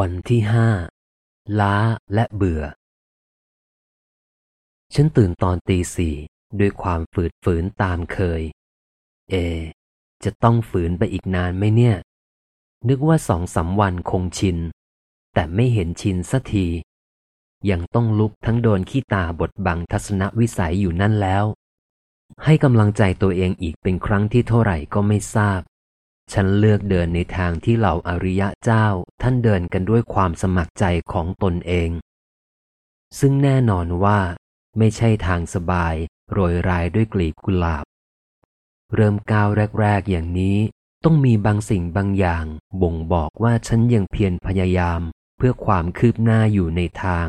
วันที่ห้าล้าและเบื่อ ฉันตื่นตอนตีสี่ด้วยความฝืดฝืนตามเคย เอ จะต้องฝืนไปอีกนานไหมเนี่ย นึกว่าสองสาวันคงชิน แต่ไม่เห็นชินสักที ยังต้องลุกทั้งโดนขี้ตาบดบังทัศนวิสัยอยู่นั่นแล้ว ให้กำลังใจตัวเองอีกเป็นครั้งที่เท่าไหร่ก็ไม่ทราบ ฉันเลือกเดินในทางที่เหล่าอริยะเจ้าท่านเดินกันด้วยความสมัครใจของตนเอง ซึ่งแน่นอนว่า ไม่ใช่ทางสบายโรยรายด้วยกลีบกุหลาบ เริ่มก้าวแรก ๆ อย่างนี้ต้องมีบางสิ่งบางอย่าง บ่งบอกว่าฉันยังเพียรพยายามเพื่อความคืบหน้าอยู่ในทาง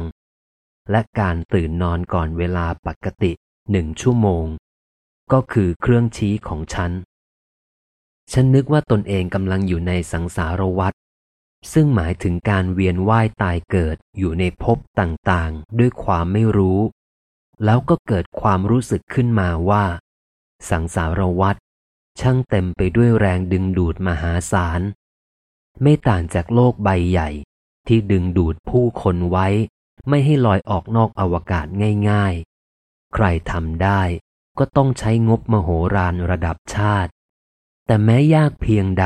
และการตื่นนอนก่อนเวลาปกติหนึ่งชั่วโมง ก็คือเครื่องชี้ของฉัน ฉันนึกว่าตนเองกำลังอยู่ในสังสารวัฏซึ่งหมายถึงการเวียนว่ายตายเกิดอยู่ในภพต่างๆ ด้วยความไม่รู้ แล้วก็เกิดความรู้สึกขึ้นมาว่า สังสารวัฏช่างเต็มไปด้วยแรงดึงดูดมหาศาล ไม่ต่างจากโลกใบใหญ่ ที่ดึงดูดผู้คนไว้ ไม่ให้ลอยออกนอกอวกาศง่ายๆ ใครทำได้ก็ต้องใช้งบมโหฬารระดับชาติ แต่แม้ยากเพียงใด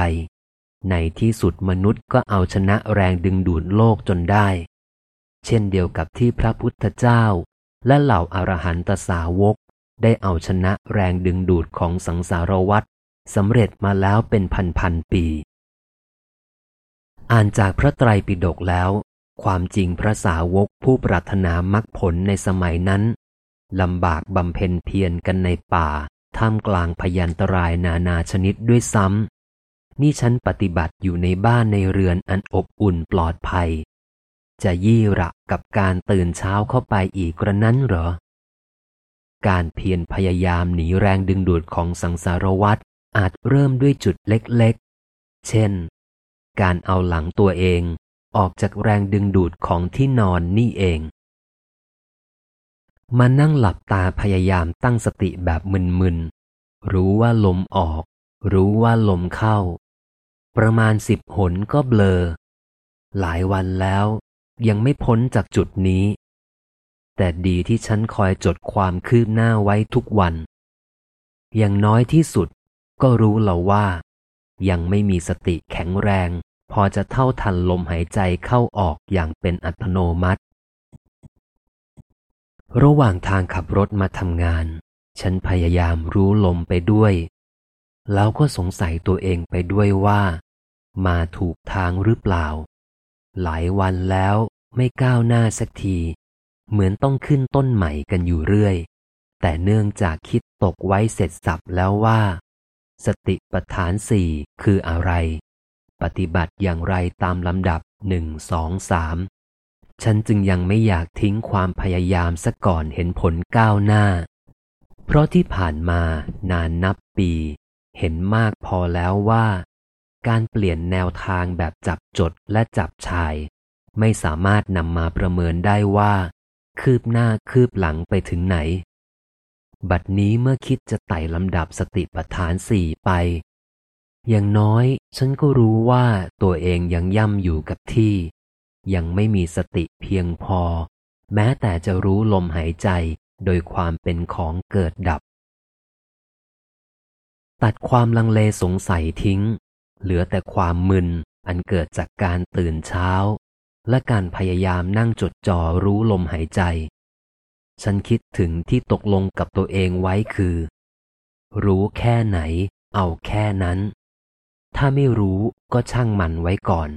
ในที่สุดมนุษย์ก็เอาชนะแรงดึงดูดโลกจนได้ เช่นเดียวกับที่พระพุทธเจ้า และเหล่าอารหันตสาวก ได้เอาชนะแรงดึงดูดของสังสารวัฏสำเร็จมาแล้วเป็นพันๆปี อ่านจากพระไตรปิฎกแล้ว ความจริงพระสาวกผู้ปรารถนามรรคผลในสมัยนั้นลำบากบำเพ็ญเพียรกันในป่า ท่ามกลางพยันตรายนานาชนิดด้วยซ้ำ นี่ฉันปฏิบัติอยู่ในบ้านในเรือนอันอบอุ่นปลอดภัย จะยี่ระกับการตื่นเช้าเข้าไปอีกกระนั้นเหรอ การเพียรพยายามหนีแรงดึงดูดของสังสารวัฏอาจเริ่มด้วยจุดเล็กๆ เช่น การเอาหลังตัวเองออกจากแรงดึงดูดของที่นอนนี่เอง มานั่งหลับตาพยายามตั้งสติแบบมึนๆ รู้ว่าลมออก รู้ว่าลมเข้า ประมาณสิบหนก็เบลอ หลายวันแล้วยังไม่พ้นจากจุดนี้ แต่ดีที่ฉันคอยจดความคืบหน้าไว้ทุกวัน อย่างน้อยที่สุดก็รู้เราว่า ยังไม่มีสติแข็งแรง พอจะเท่าทันลมหายใจเข้าออกอย่างเป็นอัตโนมัติ ระหว่างทางขับรถมาทำงาน ฉันพยายามรู้ลมไปด้วย แล้วก็สงสัยตัวเองไปด้วยว่า มาถูกทางหรือเปล่า หลายวันแล้วไม่ก้าวหน้าสักที เหมือนต้องขึ้นต้นใหม่กันอยู่เรื่อย แต่เนื่องจากคิดตกไว้เสร็จสับแล้วว่า สติปัฏฐานสี่คืออะไร ปฏิบัติอย่างไรตามลำดับหนึ่งสองสาม ฉันจึงยังไม่อยากทิ้งความพยายามซะก่อนเห็นผลก้าวหน้า เพราะที่ผ่านมานานนับปี เห็นมากพอแล้วว่า การเปลี่ยนแนวทางแบบจับจดและจับชาย ไม่สามารถนำมาประเมินได้ว่า คืบหน้าคืบหลังไปถึงไหน บัดนี้เมื่อคิดจะไต่ลำดับสติปัฏฐานสี่ไป อย่างน้อยฉันก็รู้ว่าตัวเองยังย่ำอยู่กับที่ ยังไม่มีสติเพียงพอ แม้แต่จะรู้ลมหายใจโดยความเป็นของเกิดดับ ตัดความลังเลสงสัยทิ้ง เหลือแต่ความมึนอันเกิดจากการตื่นเช้า และการพยายามนั่งจดจ่อรู้ลมหายใจ ฉันคิดถึงที่ตกลงกับตัวเองไว้คือ รู้แค่ไหน เอาแค่นั้น ถ้าไม่รู้ก็ช่างมันไว้ก่อน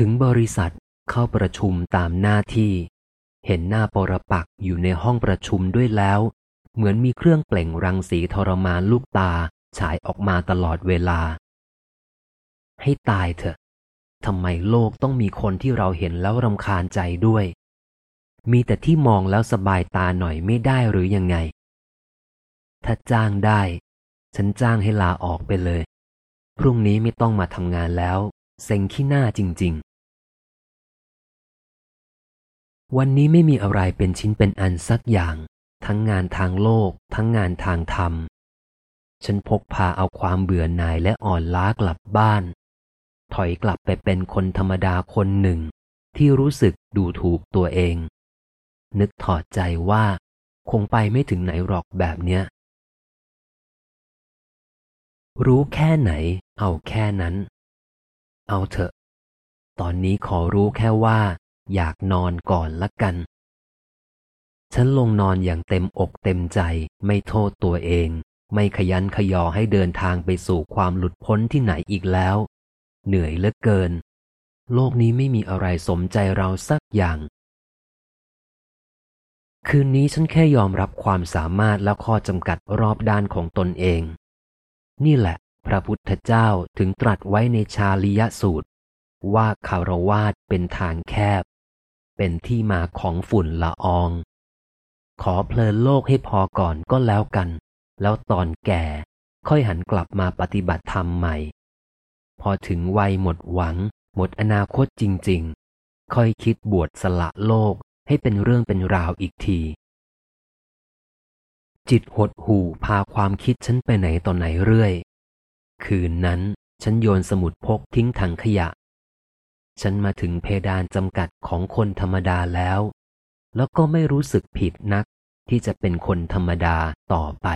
ถึงบริษัทเข้าประชุมตามหน้าที่ เห็นหน้าปรปักอยู่ในห้องประชุมด้วยแล้ว เหมือนมีเครื่องเปล่งรังสีทรมานลูกตาฉายออกมาตลอดเวลา ให้ตายเถอะทำไมโลกต้องมีคนที่เราเห็นแล้วรำคาญใจด้วย มีแต่ที่มองแล้วสบายตาหน่อยไม่ได้หรือยังไง ถ้าจ้างได้ ฉันจ้างให้ลาออกไปเลย พรุ่งนี้ไม่ต้องมาทำงานแล้ว เซ็งขี้หน้าจริง ๆ วันนี้ไม่มีอะไรเป็นชิ้นเป็นอันสักอย่าง ทั้งงานทางโลก ทั้งงานทางธรรม ฉันพกพาเอาความเบื่อหน่ายและอ่อนล้ากลับบ้าน ถอยกลับไปเป็นคนธรรมดาคนหนึ่ง ที่รู้สึกดูถูกตัวเอง นึกถอดใจว่า คงไปไม่ถึงไหนหรอกแบบเนี้ย รู้แค่ไหน เอาแค่นั้น เอาเถอะ ตอนนี้ขอรู้แค่ว่า อยากนอนก่อนละกัน ฉันลงนอนอย่างเต็มอกเต็มใจ ไม่โทษตัวเอง ไม่ขยันขยอให้เดินทางไปสู่ความหลุดพ้นที่ไหนอีกแล้ว เหนื่อยเหลือเกิน โลกนี้ไม่มีอะไรสมใจเราสักอย่างคืนนี้ฉันแค่ยอมรับความสามารถและข้อจำกัดรอบด้านของตนเอง นี่แหละ พระพุทธเจ้าถึงตรัสไว้ในชาลิยสูตร ว่าคารวาสเป็นทางแคบ เป็นที่มาของฝุ่นละออง ขอเพลินโลกให้พอก่อนก็แล้วกัน แล้วตอนแก่ค่อยหันกลับมาปฏิบัติธรรมใหม่ พอถึงวัยหมดหวัง หมดอนาคตจริง ๆ ค่อยคิดบวชสละโลกให้เป็นเรื่องเป็นราวอีกที จิตหดหูพาความคิดฉันไปไหนต่อไหนเรื่อย คืนนั้น ฉันโยนสมุดพกทิ้งถังขยะ ฉันมาถึงเพดานจำกัดของคนธรรมดาแล้ว แล้วก็ไม่รู้สึกผิดนักที่จะเป็นคนธรรมดาต่อไป